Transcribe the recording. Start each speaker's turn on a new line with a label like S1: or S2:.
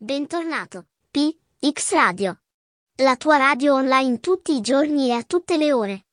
S1: Bentornato, P, X Radio. La tua radio online tutti i giorni e a tutte le ore.